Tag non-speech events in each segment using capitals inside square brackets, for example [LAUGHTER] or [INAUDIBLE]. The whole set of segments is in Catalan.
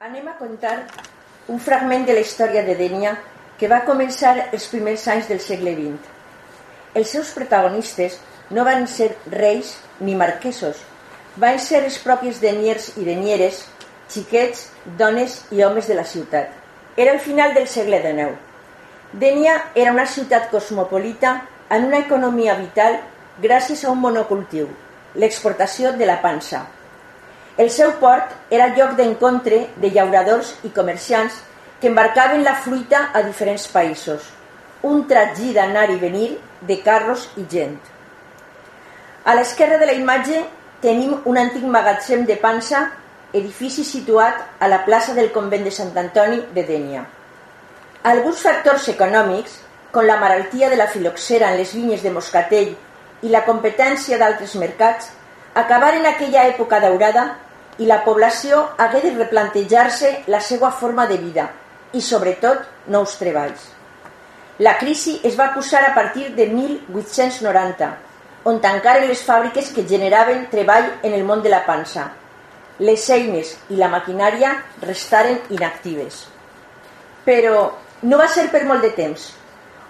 Anem a contar un fragment de la història de Dènia que va començar els primers anys del segle XX. Els seus protagonistes no van ser reis ni marquesos, van ser els propis deniers i denieres, xiquets, dones i homes de la ciutat. Era el final del segle XIX. Dènia era una ciutat cosmopolita en una economia vital gràcies a un monocultiu, l'exportació de la pansa. El seu port era lloc d'encontre de llauradors i comerciants que embarcaven la fruita a diferents països, un tragí d'anar i venir de carros i gent. A l'esquerra de la imatge tenim un antic magatzem de pansa, edifici situat a la plaça del convent de Sant Antoni de Dènia. Alguns factors econòmics, com la malaltia de la filoxera en les vinyes de Moscatell i la competència d'altres mercats, acabaren aquella època daurada i la població hagué de replantejar-se la seva forma de vida i, sobretot, nous treballs. La crisi es va posar a partir de 1890, on tancaren les fàbriques que generaven treball en el món de la pansa. Les eines i la maquinària restaren inactives. Però no va ser per molt de temps.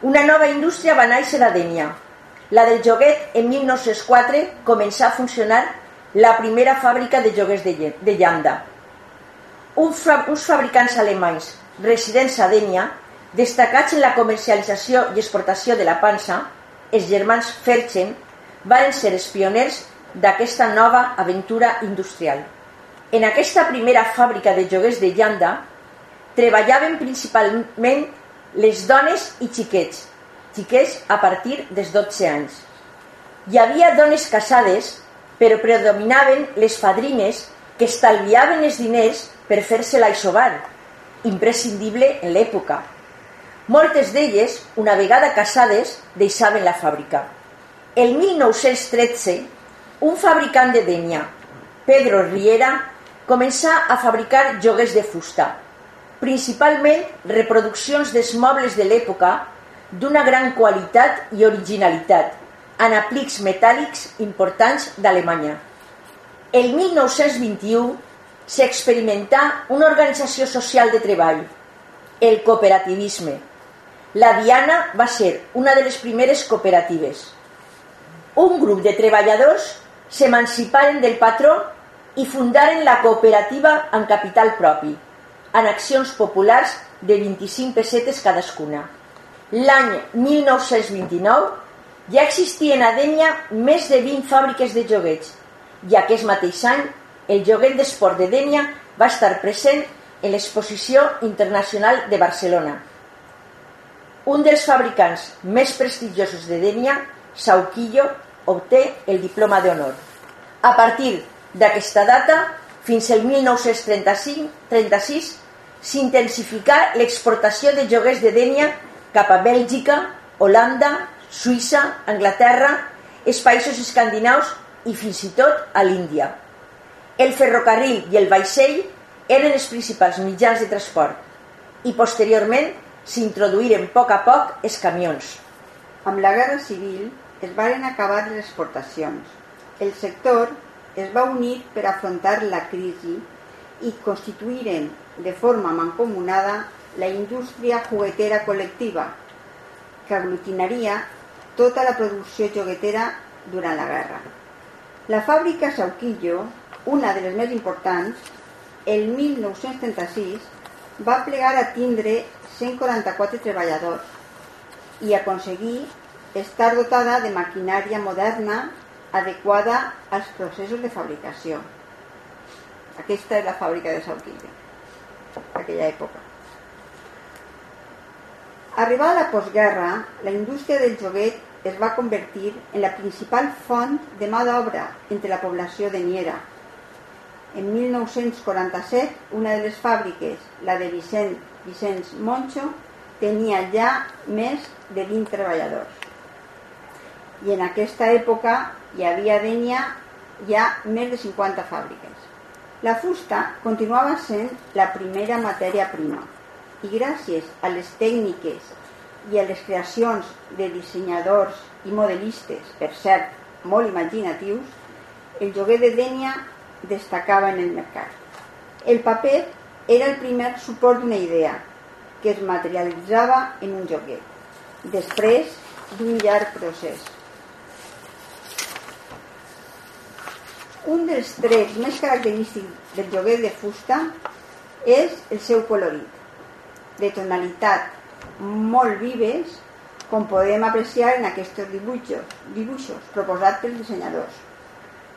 Una nova indústria va néixer a Dènia. La del joguet en 1904 començà a funcionar la primera fàbrica de joguers de, de llanda. Un fa, uns fabricants alemanys residents a Dènia, destacats en la comercialització i exportació de la pansa, els germans Ferchen, van ser els pioners d'aquesta nova aventura industrial. En aquesta primera fàbrica de joguers de llanda treballaven principalment les dones i xiquets, xiquets a partir dels 12 anys. Hi havia dones casades però predominaven les fadrines que estalviaven els diners per fer-se-la imprescindible en l'època. Moltes d'elles, una vegada casades, deixaven la fàbrica. El 1913, un fabricant de Denia, Pedro Riera, començà a fabricar joguers de fusta, principalment reproduccions dels mobles de l'època d'una gran qualitat i originalitat, en aplics metàl·lics importants d'Alemanya. El 1921 s'experimentà una organització social de treball, el cooperativisme. La Diana va ser una de les primeres cooperatives. Un grup de treballadors s'emanciparen del patró i fundaren la cooperativa en capital propi, en accions populars de 25 pessetes cadascuna. L'any 1929 ja existien a Dènia més de 20 fàbriques de joguets i aquest mateix any el joguet d'esport de Dènia va estar present en l'exposició internacional de Barcelona. Un dels fabricants més prestigiosos de Dènia, Sauquillo, obté el diploma d'honor. A partir d'aquesta data, fins al 1935-36, s'intensificà l'exportació de joguers de Dènia cap a Bèlgica, Holanda, Suïssa, Anglaterra, els països escandinaus i fins i tot a l'Índia. El ferrocarril i el vaixell eren els principals mitjans de transport i posteriorment s'introduïren a poc a poc els camions. Amb la Guerra Civil es varen acabar les exportacions. El sector es va unir per afrontar la crisi i constituïren de forma mancomunada la indústria juguetera col·lectiva, que aglutinaria tota la producció joguetera durant la guerra. La fàbrica Sauquillo, una de les més importants, el 1936 va plegar a tindre 144 treballadors i aconseguir estar dotada de maquinària moderna adequada als processos de fabricació. Aquesta és la fàbrica de Sauquillo, aquella època. Arribada la postguerra, la indústria del joguet es va convertir en la principal font de mà d'obra entre la població de Niera. En 1947, una de les fàbriques, la de Vicent, Vicenç Moncho, tenia ja més de 20 treballadors. I en aquesta època hi havia a Dènia ja més de 50 fàbriques. La fusta continuava sent la primera matèria prima i gràcies a les tècniques i a les creacions de dissenyadors i modelistes, per cert, molt imaginatius, el joguer de Dènia destacava en el mercat. El paper era el primer suport d'una idea que es materialitzava en un joguet, després d'un llarg procés. Un dels trets més característics del joguet de fusta és el seu colorit, de tonalitat molt vives, com podem apreciar en aquests dibuixos, dibuixos proposats pels dissenyadors.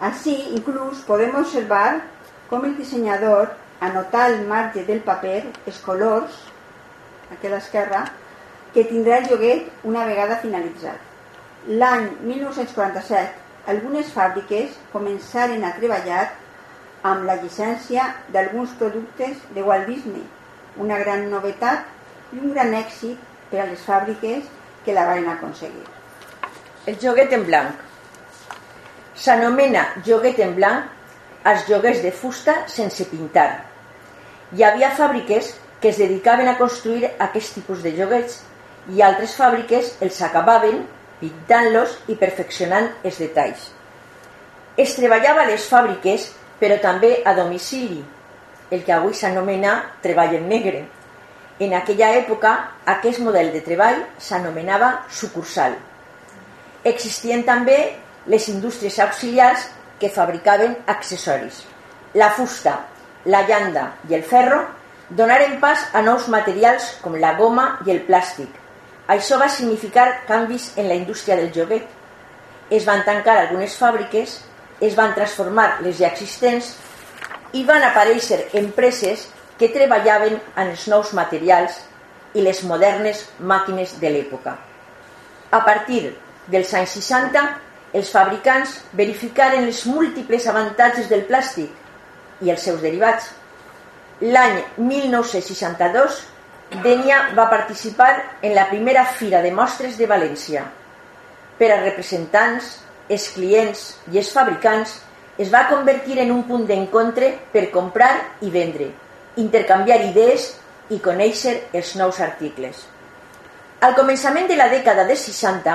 Així, inclús, podem observar com el dissenyador anotar al marge del paper els colors, aquí a l'esquerra, que tindrà el joguet una vegada finalitzat. L'any 1947 algunes fàbriques començaren a treballar amb la llicència d'alguns productes de Walt Disney, una gran novetat i un gran èxit per a les fàbriques que la van aconseguir. El joguet en blanc. S'anomena joguet en blanc als joguets de fusta sense pintar. Hi havia fàbriques que es dedicaven a construir aquest tipus de joguets i altres fàbriques els acabaven pintant-los i perfeccionant els detalls. Es treballava a les fàbriques, però també a domicili, el que avui s'anomena treball en negre. En aquella època, aquest model de treball s'anomenava sucursal. Existien també les indústries auxiliars que fabricaven accessoris. La fusta, la llanda i el ferro donaren pas a nous materials com la goma i el plàstic, això va significar canvis en la indústria del joguet. Es van tancar algunes fàbriques, es van transformar les ja existents i van aparèixer empreses que treballaven en els nous materials i les modernes màquines de l'època. A partir dels anys 60, els fabricants verificaren els múltiples avantatges del plàstic i els seus derivats. L'any 1962 Denia va participar en la primera Fira de Mostres de València. Per a representants, els clients i els fabricants es va convertir en un punt d'encontre per comprar i vendre, intercanviar idees i conèixer els nous articles. Al començament de la dècada de 60,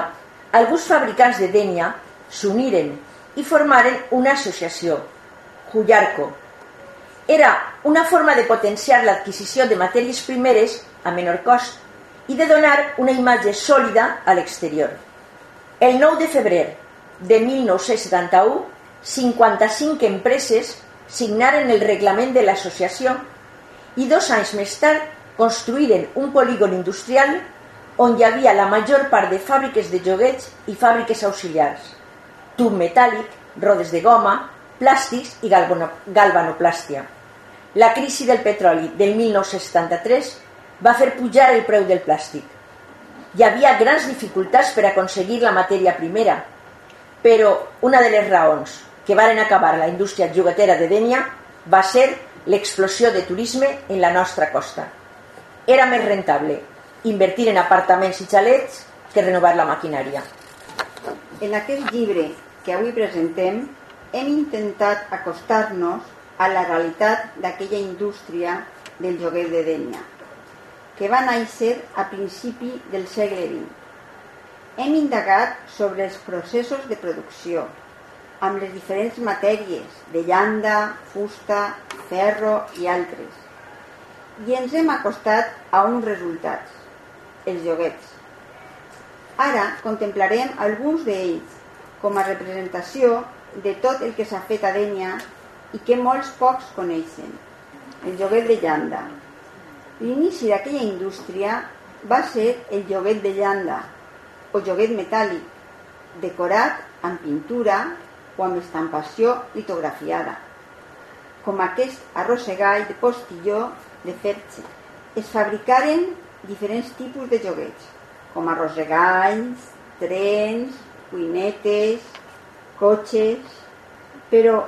alguns fabricants de Denia s'uniren i formaren una associació, Jullarco. Era una forma de potenciar l'adquisició de matèries primeres a menor cost i de donar una imatge sòlida a l'exterior. El 9 de febrer de 1971, 55 empreses signaren el reglament de l'associació i dos anys més tard construïren un polígon industrial on hi havia la major part de fàbriques de joguets i fàbriques auxiliars, tub metàl·lic, rodes de goma, plàstics i galvanoplàstia. La crisi del petroli del 1973 va fer pujar el preu del plàstic. Hi havia grans dificultats per aconseguir la matèria primera, però una de les raons que varen acabar la indústria juguetera de Dènia va ser l'explosió de turisme en la nostra costa. Era més rentable invertir en apartaments i xalets que renovar la maquinària. En aquest llibre que avui presentem hem intentat acostar-nos a la realitat d'aquella indústria del joguet de Dènia que va néixer a principi del segle XX. Hem indagat sobre els processos de producció, amb les diferents matèries de llanda, fusta, ferro i altres, i ens hem acostat a uns resultats, els joguets. Ara contemplarem alguns d'ells com a representació de tot el que s'ha fet a Denya i que molts pocs coneixen. El joguet de llanda, L'inici d'aquella indústria va ser el joguet de llanda o joguet metàl·lic, decorat amb pintura o amb estampació litografiada, com aquest arrossegall de postilló de ferxe. Es fabricaren diferents tipus de joguets, com arrossegalls, trens, cuinetes, cotxes, però,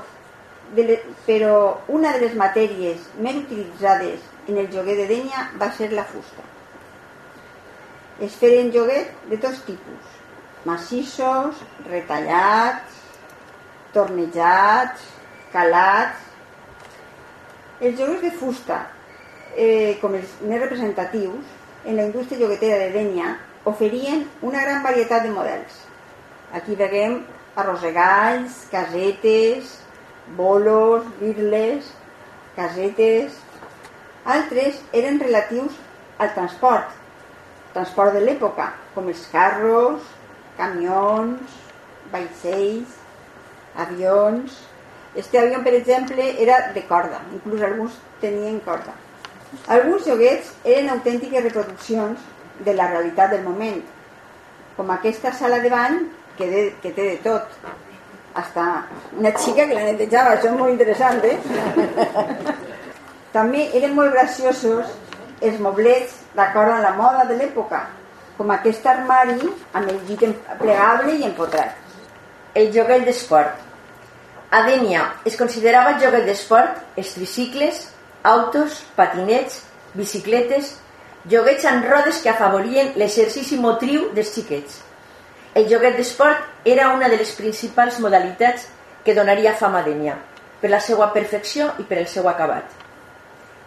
de, però una de les matèries més utilitzades en el joguet de Denya va ser la fusta. Es feren joguet de tots tipus, massissos, retallats, tornejats, calats. Els joguets de fusta, eh, com els més representatius, en la indústria joguetera de Denya, oferien una gran varietat de models. Aquí veiem arrossegalls, casetes, bolos, birles, casetes, Altres eren relatius al transport, transport de l'època, com els carros, camions, vaixells, avions... Este avió, per exemple, era de corda, inclús alguns tenien corda. Alguns joguets eren autèntiques reproduccions de la realitat del moment, com aquesta sala de bany que, de, que té de tot. Hasta una xica que la netejava, això és molt interessant, eh? [LAUGHS] També eren molt graciosos els moblets d'acord amb la moda de l'època, com aquest armari amb el llit plegable i empotrat. El joguet d'esport. A Dènia es considerava joguet d'esport els tricicles, autos, patinets, bicicletes, joguets amb rodes que afavorien l'exercici motriu dels xiquets. El joguet d'esport era una de les principals modalitats que donaria fama a Dènia, per la seva perfecció i per el seu acabat.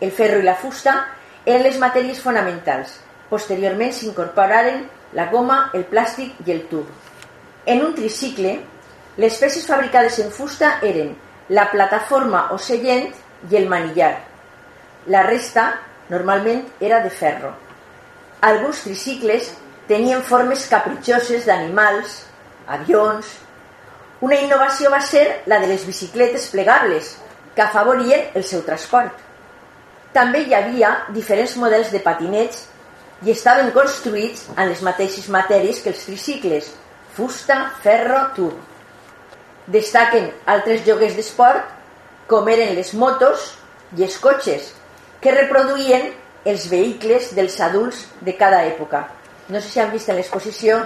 El ferro i la fusta eren les matèries fonamentals. Posteriorment s'incorporaren la goma, el plàstic i el tub. En un tricicle, les peces fabricades en fusta eren la plataforma o sellent i el manillar, la resta normalment era de ferro. Alguns tricicles tenien formes capritxoses d'animals, avions... Una innovació va ser la de les bicicletes plegables, que afavorien el seu transport. També hi havia diferents models de patinets i estaven construïts amb les mateixes matèries que els tricicles, fusta, ferro, tub. Destaquen altres joguers d'esport, com eren les motos i els cotxes, que reproduïen els vehicles dels adults de cada època. No sé si han vist en l'exposició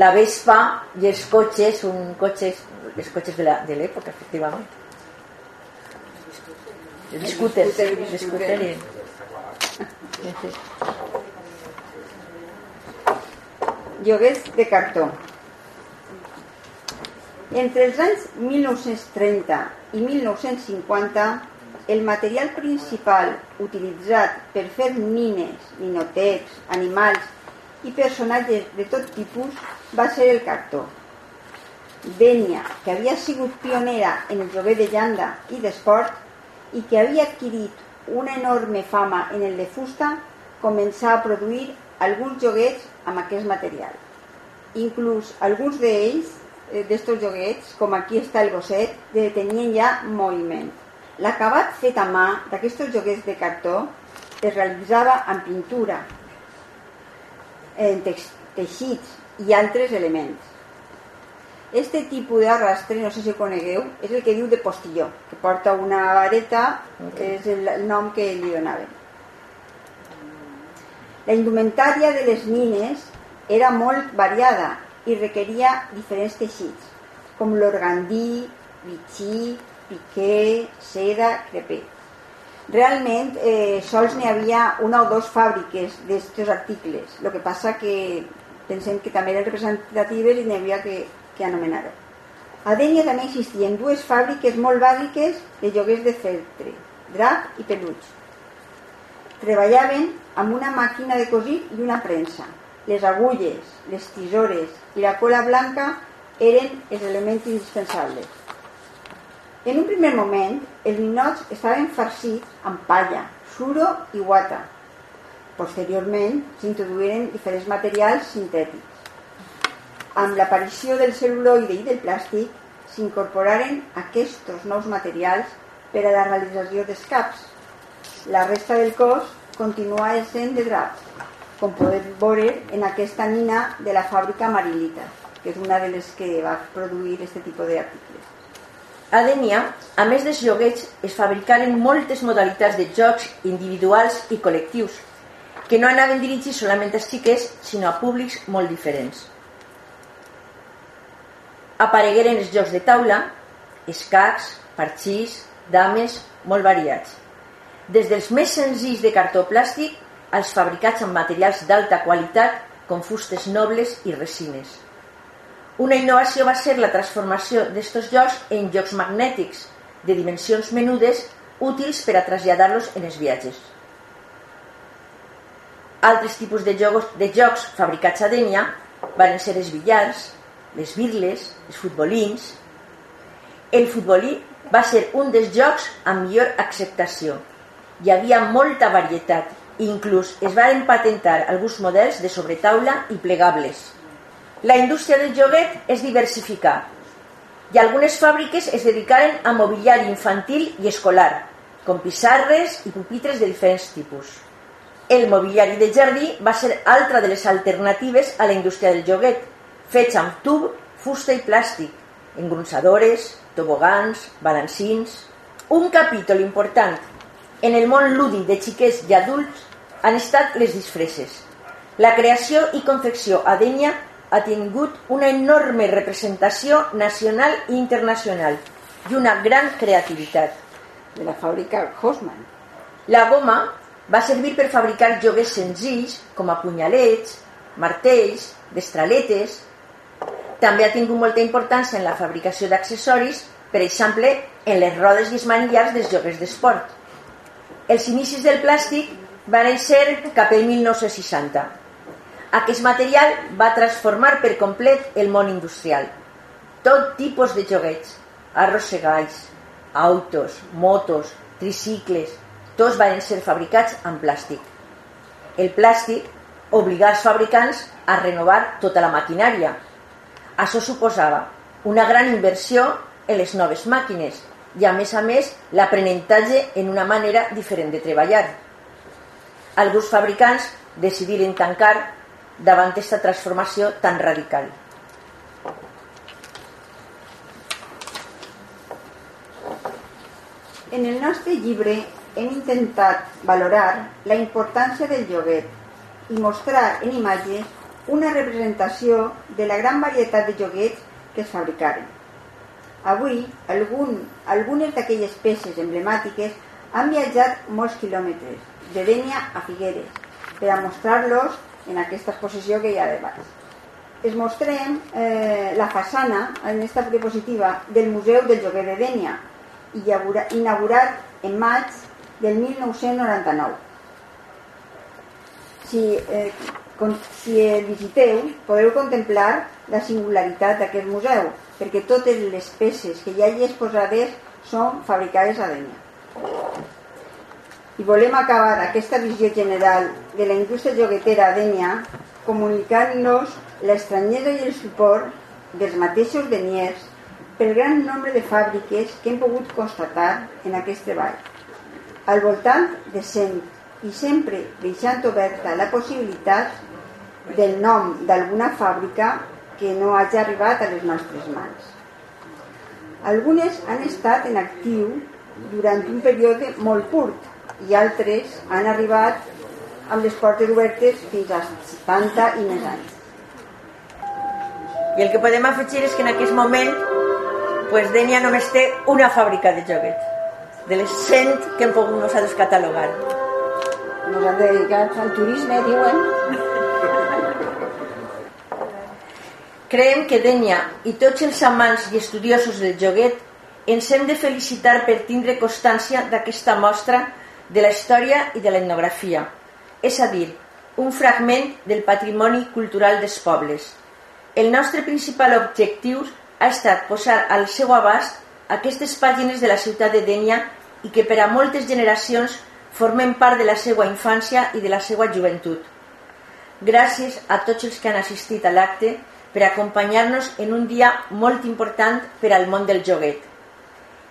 la Vespa i els cotxes, un cotxes, els cotxes de l'època, efectivament. El scooter, el scooter. Lloguers de cartó. Entre els anys 1930 i 1950 el material principal utilitzat per fer nines, ninotets, animals i personatges de tot tipus va ser el cartó. Dènia, que havia sigut pionera en el joguer de llanda i d'esport i que havia adquirit una enorme fama en el de fusta, començà a produir alguns joguets amb aquest material. Inclús alguns d'ells, d'estos joguets, com aquí està el gosset, tenien ja moviment. L'acabat fet a mà d'aquests joguers de cartó es realitzava amb pintura, en teixits i altres elements. Este tipus d'arrastre, no sé si ho conegueu, és el que diu de postilló, que porta una vareta, que és el nom que li donaven. La indumentària de les nines era molt variada i requeria diferents teixits, com l'organdí, bitxí, piqué, seda, crepé. Realment eh, sols n'hi havia una o dues fàbriques d'aquests articles, el que passa que pensem que també eren representatives i n'hi havia que, que anomenar-ho. A Dènia també existien dues fàbriques molt bàsiques de lloguers de feltre, drap i peluig. Treballaven amb una màquina de cosit i una premsa. Les agulles, les tisores i la cola blanca eren els elements indispensables. En un primer moment, els ninots estaven farcits amb palla, suro i guata. Posteriorment, s'introduïren diferents materials sintètics. Amb l'aparició del cel·luloide i del plàstic, s'incorporaren aquests nous materials per a la realització dels caps. La resta del cos continua essent de drap, com podeu veure en aquesta nina de la fàbrica Marilita, que és una de les que va produir aquest tipus d'articles. A Dènia, a més dels joguets, es fabricaren moltes modalitats de jocs individuals i col·lectius, que no anaven dirigits solament als xiquets, sinó a públics molt diferents. Aparegueren els jocs de taula, escacs, parxís, dames, molt variats. Des dels més senzills de cartó plàstic als fabricats amb materials d'alta qualitat com fustes nobles i resines. Una innovació va ser la transformació d'estos jocs en jocs magnètics de dimensions menudes útils per a traslladar-los en els viatges. Altres tipus de jocs, de jocs fabricats a Dènia van ser els billars, les birles, els futbolins... El futbolí va ser un dels jocs amb millor acceptació, hi havia molta varietat, inclús es van patentar alguns models de sobretaula i plegables. La indústria del joguet es diversificà i algunes fàbriques es dedicaren a mobiliari infantil i escolar, com pissarres i pupitres de diferents tipus. El mobiliari de jardí va ser altra de les alternatives a la indústria del joguet, fets amb tub, fusta i plàstic, engronsadores, tobogans, balancins... Un capítol important en el món lúdic de xiquets i adults han estat les disfresses. La creació i confecció a Denya ha tingut una enorme representació nacional i internacional i una gran creativitat de la fàbrica Hosman. La goma va servir per fabricar joguers senzills com a punyalets, martells, destraletes. També ha tingut molta importància en la fabricació d'accessoris, per exemple, en les rodes i els manillars dels joguers d'esport. Els inicis del plàstic van ser cap al 1960. Aquest material va transformar per complet el món industrial. Tot tipus de joguets, arrossegalls, autos, motos, tricicles, tots van ser fabricats amb plàstic. El plàstic obligà els fabricants a renovar tota la maquinària. Això suposava una gran inversió en les noves màquines i, a més a més, l'aprenentatge en una manera diferent de treballar. Alguns fabricants decidiren tancar davant aquesta transformació tan radical. En el nostre llibre hem intentat valorar la importància del joguet i mostrar en imatges una representació de la gran varietat de joguets que es fabricaren. Avui, algun, algunes d'aquelles peces emblemàtiques han viatjat molts quilòmetres, de Dènia a Figueres, per a mostrar-los en aquesta exposició que hi ha baix. Es mostrem eh, la façana, en aquesta diapositiva, del Museu del Joguer de Dènia, inaugurat en maig del 1999. Si, eh, si el visiteu, podeu contemplar la singularitat d'aquest museu, perquè totes les peces que hi ha exposades són fabricades a Dènia. I volem acabar aquesta visió general de la indústria joguetera a Dènia comunicant-nos l'estranyesa i el suport dels mateixos deniers pel gran nombre de fàbriques que hem pogut constatar en aquest treball. Al voltant de 100 i sempre deixant oberta la possibilitat del nom d'alguna fàbrica que no hagi arribat a les nostres mans. Algunes han estat en actiu durant un període molt curt i altres han arribat amb les portes obertes fins a 70 i més anys. I el que podem afegir és que en aquest moment pues Denia només té una fàbrica de joguets, de les 100 que hem pogut nosaltres catalogar. Nos han dedicat al turisme, diuen. Creiem que Denia i tots els amants i estudiosos del joguet ens hem de felicitar per tindre constància d'aquesta mostra de la història i de l'etnografia, és a dir, un fragment del patrimoni cultural dels pobles. El nostre principal objectiu ha estat posar al seu abast aquestes pàgines de la ciutat de Dènia i que per a moltes generacions formen part de la seva infància i de la seva joventut. Gràcies a tots els que han assistit a l'acte per acompanyar-nos en un dia molt important per al món del joguet.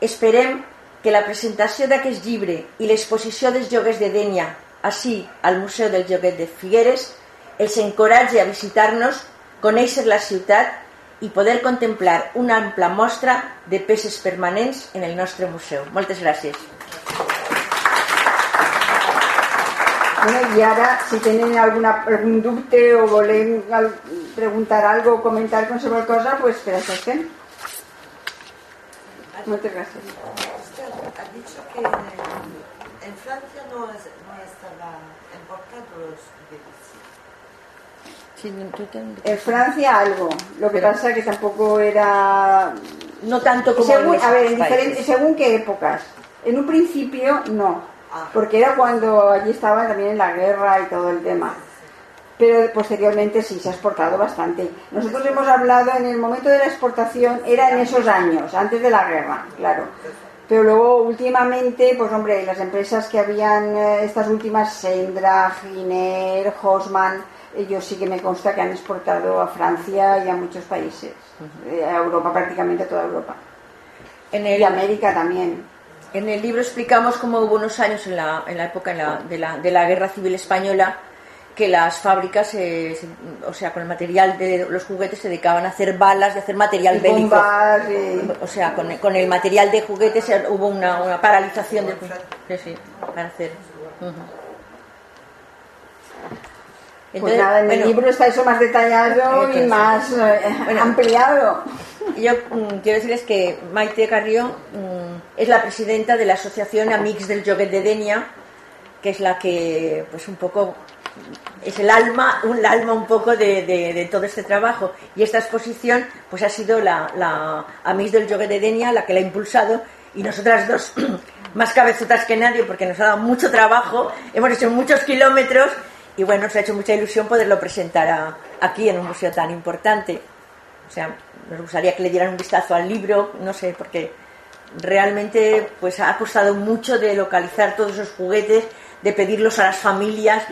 Esperem que la presentació d'aquest llibre i l'exposició dels joguers de Dènia, així al Museu del Joguet de Figueres, els encoratge a visitar-nos, conèixer la ciutat i poder contemplar una ampla mostra de peces permanents en el nostre museu. Moltes gràcies. Bueno, I ara, si tenen alguna, algun dubte o volen preguntar algo o comentar qualsevol cosa, pues per això estem. Moltes gràcies. Ha dicho que en Francia no, es, no estaba importado los En Francia algo, lo que Pero, pasa que tampoco era... No tanto como según, en A ver, en diferentes, según qué épocas. En un principio no. Porque era cuando allí estaba también en la guerra y todo el tema. Pero posteriormente sí se ha exportado bastante. Nosotros hemos hablado en el momento de la exportación, era en esos años, antes de la guerra, claro Pero luego, últimamente, pues hombre, las empresas que habían, eh, estas últimas, Sendra, Giner, Hosman, ellos sí que me consta que han exportado a Francia y a muchos países, eh, a Europa, prácticamente a toda Europa. En el, Y América también. En el libro explicamos cómo hubo unos años en la, en la época en la- de, la, de la Guerra Civil Española que las fábricas, eh, se- o sea, con el material de los juguetes se dedicaban a hacer balas, de hacer material Y bélico. bombas, y- O sea, con, con el material de juguetes hubo una, una paralización de, sí, sí, para hacer. Ujú. Pues nada, en bueno, el libro está eso más detallado y Entonces, más eh, bueno. ampliado. Yo mm, quiero decirles que Maite Carrió mm, es la presidenta de la asociación Amix del Joguet de Denia, que es la que, pues un poco, es el alma, un alma un poco de, de- de todo este trabajo. Y esta exposición, pues ha sido la, la Amix del Joguet de Denia la que la ha impulsado y nosotras dos, [CLEARS THROAT] más cabezotas que nadie, porque nos ha dado mucho trabajo, hemos hecho muchos kilómetros y bueno, nos ha hecho mucha ilusión poderlo presentar aquí en un museo tan importante. O sea, nos gustaría que le dieran un vistazo al libro, no sé, porque realmente pues ha costado mucho de localizar todos esos juguetes, de pedirlos a las familias.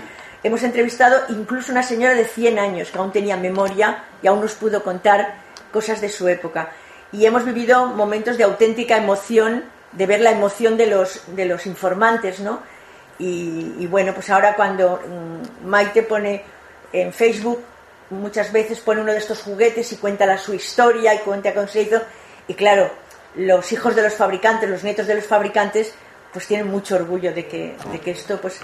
Hemos entrevistado incluso una señora de 100 años que aún tenía memoria y aún nos pudo contar cosas de su época. Y hemos vivido momentos de auténtica emoción, de ver la emoción de los, de los informantes, ¿no? Y, y bueno, pues ahora cuando mm, Maite pone en Facebook, muchas veces pone uno de estos juguetes y cuenta la, su historia y cuenta cómo se hizo. Y claro, los hijos de los fabricantes, los nietos de los fabricantes, pues tienen mucho orgullo de que, de que esto, pues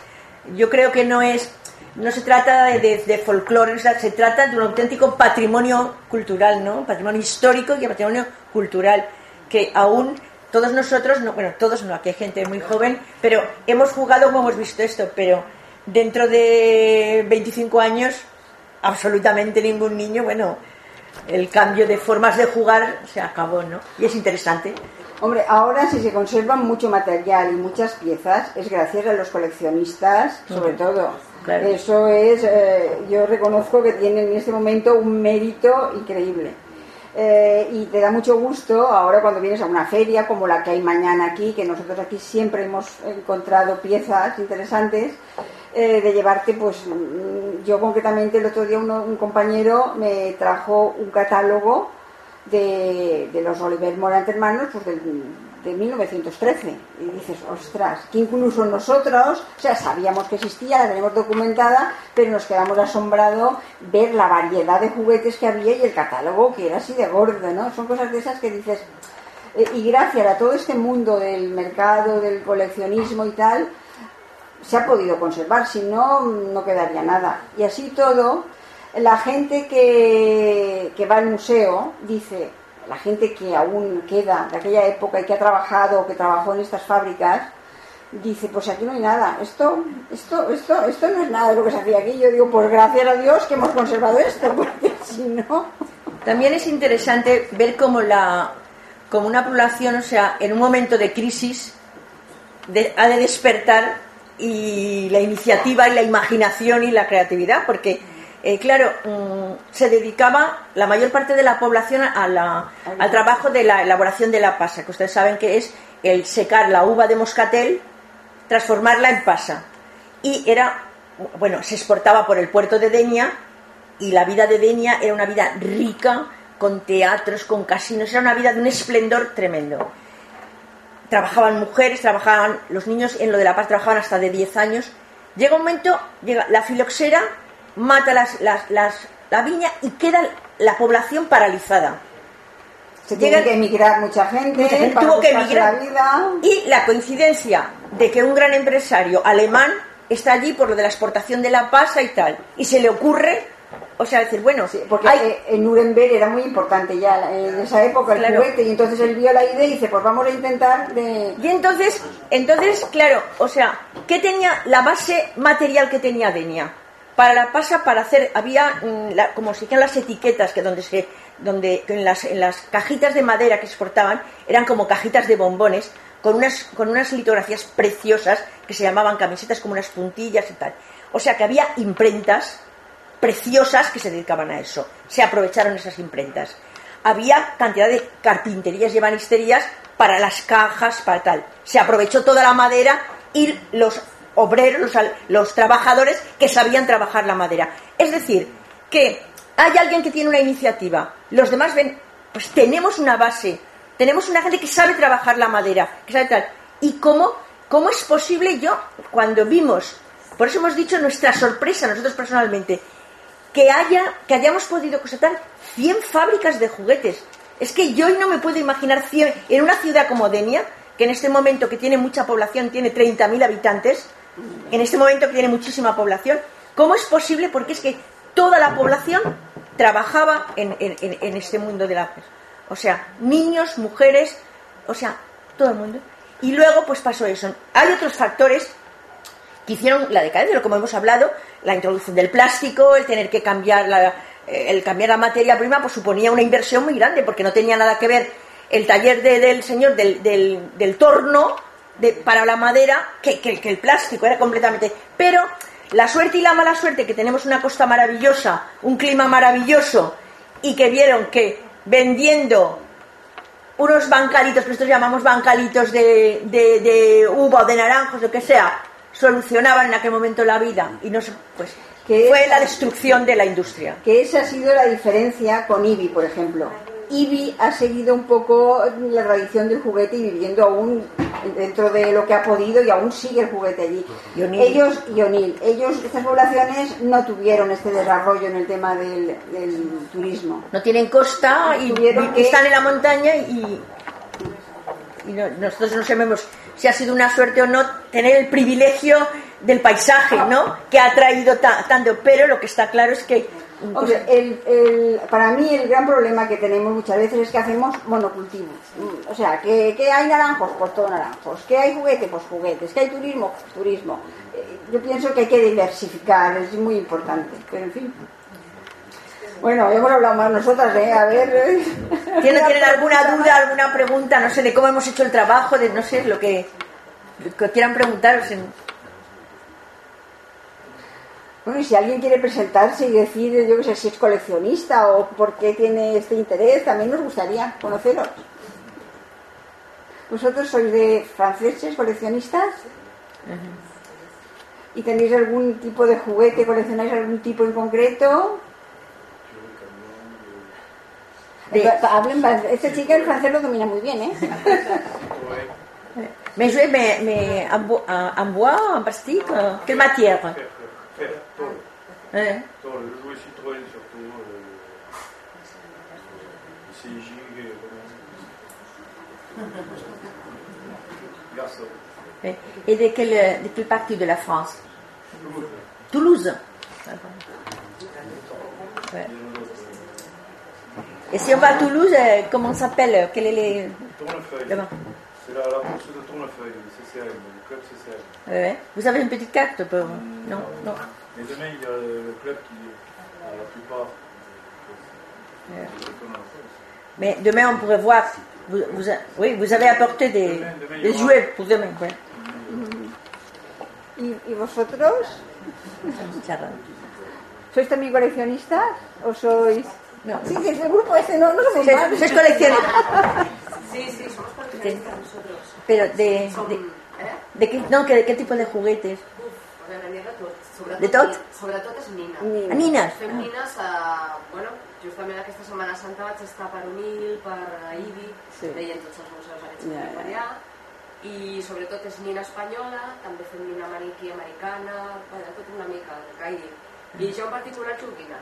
yo creo que no es, no se trata de, de, folclore, se trata de un auténtico patrimonio cultural, ¿no? Patrimonio histórico y patrimonio cultural, que aún todos nosotros, no, bueno, todos no, aquí hay gente muy joven, pero hemos jugado como hemos visto esto, pero dentro de 25 años, absolutamente ningún niño, bueno, el cambio de formas de jugar se acabó, ¿no? Y es interesante. Hombre, ahora si se conservan mucho material y muchas piezas es gracias a los coleccionistas, sobre todo. Claro. Eso es, eh, yo reconozco que tienen en este momento un mérito increíble. Eh, y te da mucho gusto ahora cuando vienes a una feria como la que hay mañana aquí, que nosotros aquí siempre hemos encontrado piezas interesantes, eh, de llevarte, pues mm, yo concretamente el otro día un compañero me trajo un catálogo de, de los Oliver Morant hermanos pues del, de 1913 y dices, ostras, que incluso nosotros, o sea, sabíamos que existía, la tenemos documentada, pero nos quedamos asombrados ver la variedad de juguetes que había y el catálogo que era así de gordo, ¿no? Son cosas de esas que dices, eh, y gracias a todo este mundo del mercado, del coleccionismo y tal, se ha podido conservar, si no, no quedaría nada. Y así todo, la gente que, que va al museo dice, la gente que aún queda de aquella época y que ha trabajado que trabajó en estas fábricas, dice, pues aquí no hay nada, esto, esto, esto, esto no es nada de lo que se hacía aquí. Yo digo, pues gracias a Dios que hemos conservado esto, [LAUGHS] porque si no... También es interesante ver cómo la una población, o sea, en un momento de crisis de- ha de despertar y la iniciativa y la imaginación y la creatividad, porque eh, claro, mm, se dedicaba la mayor parte de la población a la- al trabajo de la elaboración de la pasa, que ustedes saben que es el secar la uva de moscatel, transformarla en pasa. Y era, bueno, se exportaba por el puerto de Denia y la vida de Denia era una vida rica, con teatros, con casinos, era una vida de un esplendor tremendo. Trabajaban mujeres, trabajaban los niños en lo de la paz, trabajaban hasta de 10 años. Llega un momento, llega la filoxera, mata las, las, las- la viña y queda la población paralizada. Se tiene que emigrar mucha gente, Mucha gente para tuvo que emigrar. la vida. Y la coincidencia de que un gran empresario alemán está allí por lo de la exportación de la pasa y tal, y se le ocurre, o sea, decir, bueno, Sí, porque hay- eh, en Nuremberg era muy importante ya en esa época el Claro. juguete y entonces él vio la idea y dice pues vamos a intentar de Y entonces, entonces, claro, o sea, ¿qué tenía la base material que tenía Denia? Para la pasa, para hacer, había mm, como se llaman las etiquetas que donde se, donde en las, en las cajitas de madera que exportaban eran como cajitas de bombones con unas, con unas litografías preciosas que se llamaban camisetas como unas puntillas y tal. O sea que había imprentas preciosas que se dedicaban a eso. Se aprovecharon esas imprentas. había cantidad de carpinterías y ebanisterías para las cajas, para tal. Se aprovechó toda la madera y los obreros, los, los trabajadores que sabían trabajar la madera. Es decir, que hay alguien que tiene una iniciativa, los demás ven, pues tenemos una base, tenemos una gente que sabe trabajar la madera, que sabe tal. ¿Y cómo, cómo es posible yo, cuando vimos, por eso hemos dicho nuestra sorpresa nosotros personalmente, que haya que hayamos podido constatar 100 fábricas de juguetes. Es que yo hoy no me puedo imaginar 100 en una ciudad como Denia, que en este momento que tiene mucha población, tiene 30.000 habitantes, en este momento que tiene muchísima población, ¿cómo es posible? Porque es que toda la población trabajaba en, este mundo de la O sea, niños, mujeres, o sea, todo el mundo. Y luego pues pasó eso. Hay otros factores que hicieron la decadencia, como hemos hablado, la introducción del plástico, el tener que cambiar la, eh, el cambiar la materia prima, pues suponía una inversión muy grande, porque no tenía nada que ver el taller de- del señor del, del, del torno de- para la madera que, que- que el plástico, era completamente. Pero la suerte y la mala suerte que tenemos una costa maravillosa, un clima maravilloso, y que vieron que vendiendo unos bancalitos, que nosotros llamamos bancalitos de, de, de uva o de naranjos, lo que sea, solucionaban en aquel momento la vida y no pues Que fue la destrucción de la industria. Que esa ha sido la diferencia con IBI, por ejemplo. IBI ha seguido un poco la tradición del juguete y viviendo aún dentro de lo que ha podido y aún sigue el juguete allí. Y O'Neill. Ellos, y O'Neill, ellos, estas poblaciones no tuvieron este desarrollo en el tema del, del turismo. No tienen costa y, Tuvieron y que- están en la montaña y, y no- nosotros no sabemos si ha sido una suerte o no tener el privilegio del paisaje, ¿no? Que ha traído ta- tanto, pero lo que está claro es que Hombre, el- el- para mí el gran problema que tenemos muchas veces es que hacemos monocultivos. O sea, que, que hay naranjos, pues todo naranjos. Que hay juguete, pues juguetes. Que hay turismo, pues turismo. Eh, Yo pienso que hay que diversificar, es muy importante. Pero en fin. Bueno, hemos hablado más nosotras, ¿eh? A ver. eh. [LAUGHS] ¿Tienen, ¿Tienen alguna duda, alguna pregunta, no sé, de cómo hemos hecho el trabajo, de no sé, lo que, lo que quieran preguntaros? En... Bueno, y si alguien quiere presentarse y decir, yo qué sé, si es coleccionista o por qué tiene este interés, también nos gustaría conoceros. ¿Vosotros sois de franceses, coleccionistas? ¿Y tenéis algún tipo de juguete, coleccionáis algún tipo en concreto? De- Hablen, esta chica el francés lo domina muy bien, ¿eh? Mais jouer mais, mais en, bois, en, en bois, en plastique, quelle matière Hein Tôle, le jouet Citroën surtout. Euh, le CJ, euh, comment Garçon. Et et de quelle, de quelle partie de la France? Toulouse. Ouais. Et si on va à Toulouse, euh, comment s'appelle? Quel est les... Tournefeuille. C'est la, la bourse de Tournefeuille, le le club CCM. Ouais. Vous avez une petite carte pour... Non, non. Mais demain, il y a le club qui, euh, la plupart, Ouais. euh, Mais demain, on pourrait voir... Vous, vous a- oui, vous avez apporté des, Demain, demain, des aura- jouets pour demain. Ouais. ¿Y, y vosotros? ¿Sois también coleccionistas? ¿O sois?? No. Sí, sí, es el grupo ese, no, no somos Sois, más. sois coleccionistas. Sí, sí, somos coleccionistas nosotros. Pero de... De? De qué, no, que de qué tipo de juguetes? Uf, venir de tot. Sobretot, De tot? Sobretot és nina. Ni- A nines? Fem nines, a, bueno, justament aquesta Setmana Santa vaig estar per Onil, per Ibi, Sí. veient tots els museus aquests Ja, que allà, i sobretot és nina espanyola, també fem nina maniquí americana, bueno, tot una mica, el que caigui. I jo en particular joguina,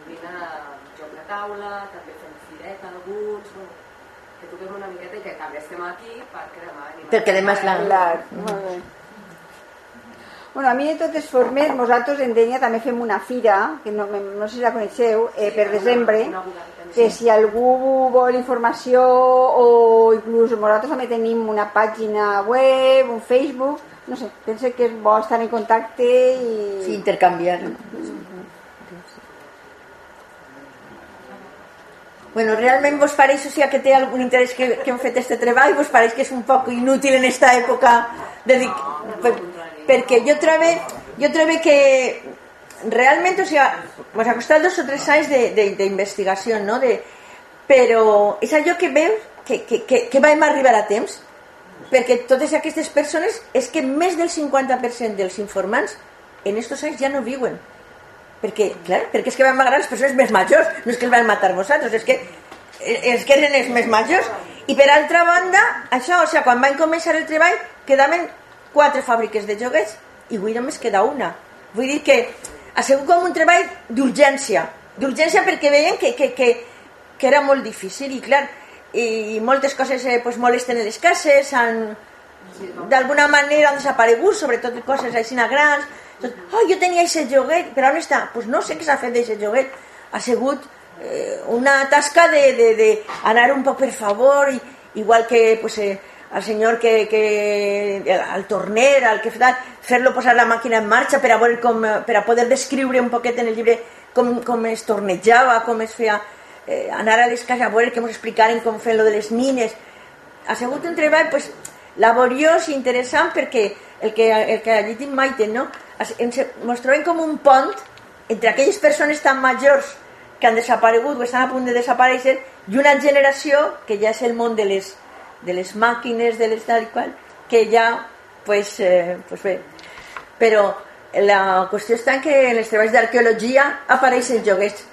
joguina, joc de taula, també fem fireta alguns, bueno, que toquem una miqueta i que també estem aquí per cremar. Perquè además la- Clar, molt bé. Bueno, a mi de totes formes, nosaltres en Denya també fem una fira, que no, no sé si la coneixeu, eh, per desembre, que si algú vol informació o inclús nosaltres també tenim una pàgina web, un Facebook, no sé, pense que és bo estar en contacte i... Sí, intercambiar. Bueno, realment vos pareix, o sigui, que té algun interès que, que hem fet este treball, vos pareix que és un poc inútil en esta època de dir, per, perquè jo trobe, jo trobe que realment, o sigui, mos ha costat dos o tres anys d'investigació, no? De, però és allò que veus que, que, que, que vam arribar a temps perquè totes aquestes persones és que més del 50% dels informants en estos anys ja no viuen perquè, clar, perquè és que van matar les persones més majors no és que els van matar vosaltres és que, és que eren els més majors. I per altra banda això, o sigui, quan van començar el treball quedaven quatre fàbriques de joguets i avui només queda una. Vull dir que ha sigut com un treball d'urgència d'urgència perquè veien que, que, que, que era molt difícil i clar, i moltes coses eh, pues, molesten en les cases han d'alguna manera han desaparegut sobretot coses així grans oh, jo tenia aquest joguet, però on està? pues no sé què s'ha fet d'aquest joguet ha sigut eh, una tasca de, de, de anar un poc per favor i, igual que pues, eh, al senyor que, que al torner, al que fer-lo posar la màquina en marxa per a, veure com, per a poder descriure un poquet en el llibre com, com es tornejava, com es feia eh, anar a les cases a veure que ens explicaren com fer lo de les mines ha sigut un treball pues, laboriós i interessant perquè el que, el que ha llegit Maite no? ens, trobem com un pont entre aquelles persones tan majors que han desaparegut o estan a punt de desaparèixer i una generació que ja és el món de les, de les màquines, de les tal i qual, que ja, pues, eh, pues bé. Però la qüestió està en que en els treballs d'arqueologia apareixen joguets.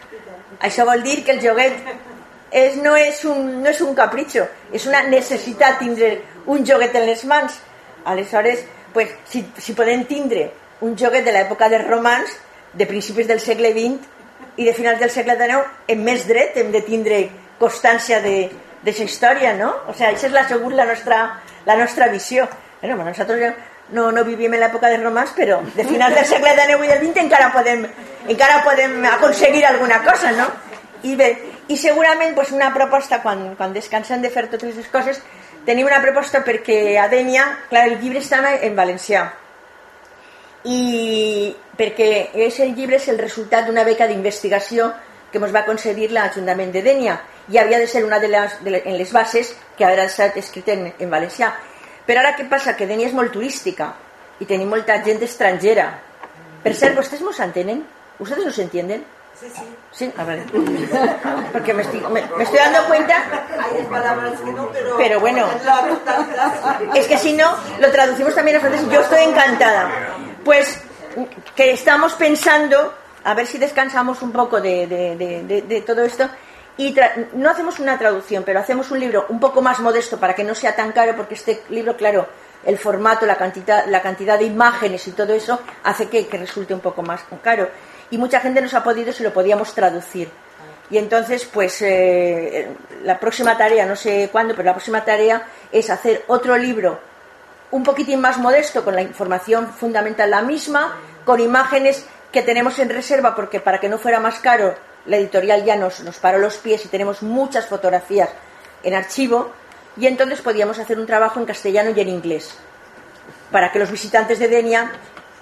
Això vol dir que el joguet és, no, és un, no és un capritxo, és una necessitat tindre un joguet en les mans. Aleshores, pues, si, si podem tindre un joguet de l'època dels romans, de principis del segle XX i de finals del segle XIX, hem més dret, hem de tindre constància d'aquesta història, no? O sigui, això és la, segur la nostra, la nostra visió. Bueno, nosaltres no, no vivíem en l'època dels romans, però de finals del segle XIX i del XX encara podem, encara podem aconseguir alguna cosa, no? I bé, i segurament pues, una proposta, quan, quan descansem de fer totes les coses, tenim una proposta perquè a Dènia, clar, el llibre estava en valencià, i perquè és el llibre és el resultat d'una beca d'investigació que ens va concedir l'Ajuntament de Dènia i havia de ser una de les, de les, en les bases que haurà estat escrit en, en valencià però ara què passa? Que Dènia és molt turística i tenim molta gent estrangera per cert, ¿vostès nos entenen? ¿ustedes nos entienden? Sí, sí. Sí, a ver. [LAUGHS] Porque me estoy, me, me estoy dando cuenta. Hay palabras que no, pero. Pero bueno. Es que si no, lo traducimos también a francés. Yo estoy encantada. Pues que estamos pensando, a ver si descansamos un poco de, de, de, de- todo esto. Y tra- no hacemos una traducción, pero hacemos un libro un poco más modesto para que no sea tan caro, porque este libro, claro, el formato, la cantidad, la cantidad de imágenes y todo eso hace que, que resulte un poco más caro. Y mucha gente nos ha podido si lo podíamos traducir. Y entonces, pues eh, la próxima tarea, no sé cuándo, pero la próxima tarea es hacer otro libro un poquitín más modesto, con la información fundamental la misma, con imágenes que tenemos en reserva, porque para que no fuera más caro, la editorial ya nos, nos paró los pies y tenemos muchas fotografías en archivo, y entonces podíamos hacer un trabajo en castellano y en inglés, para que los visitantes de Denia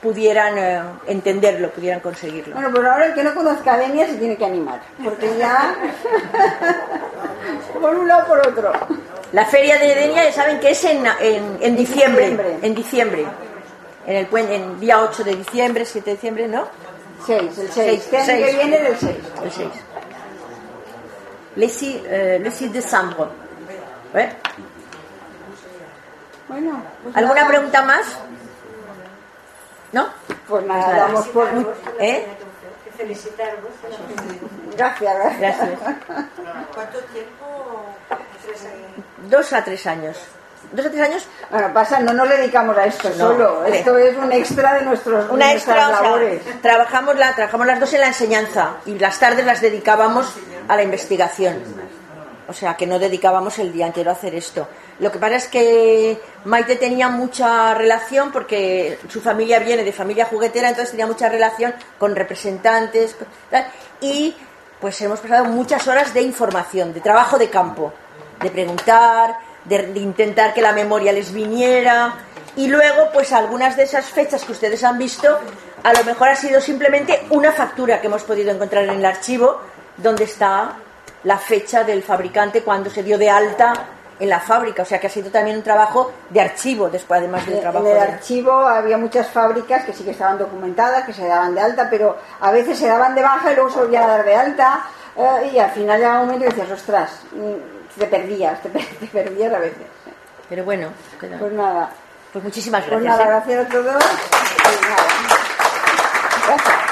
pudieran eh, entenderlo, pudieran conseguirlo. Bueno, pues ahora el que no conozca a Denia se tiene que animar, porque ya [LAUGHS] por un lado por otro. La feria de Denia ya saben que es en, en, en diciembre, diciembre. en diciembre, en el en día 8 de diciembre, 7 de diciembre, ¿no? 6, el 6. Seis, Este que viene del 6. Le 6. Le 6, euh, le 6 décembre. ¿Eh? Bueno, pues ¿Alguna pregunta más? ¿No? Pues nada, nada. damos por... ¿Eh? Gracias, gracias. Gracias. ¿Cuánto tiempo? Dos a tres años. Dos a tres años, Bueno, pasa, no nos dedicamos a esto solo. sí. Esto es un extra de, nuestros, una extra, o sea, trabajamos, la, trabajamos las dos en la enseñanza y las tardes las dedicábamos a la investigación. O sea, que no dedicábamos el día entero a hacer esto. Lo que pasa es que Maite tenía mucha relación porque su familia viene de familia juguetera, entonces tenía mucha relación con representantes y pues hemos pasado muchas horas de información, de trabajo de campo, de preguntar, de, de intentar que la memoria les viniera y luego pues algunas de esas fechas que ustedes han visto a lo mejor ha sido simplemente una factura que hemos podido encontrar en el archivo donde está la fecha del fabricante cuando se dio de alta en la fábrica, o sea que ha sido también un trabajo de archivo, después además del trabajo. De... archivo había muchas fábricas que sí que estaban documentadas, que se daban de alta, pero a veces se daban de baja y luego se volvían a dar de alta eh, y al final llegaba un momento y decías, ostras, mm, te perdías, te, [LAUGHS] te perdías a veces. Pero bueno, pues nada. Pues muchísimas pues gracias. ¿eh? Pues nada, gracias a todos.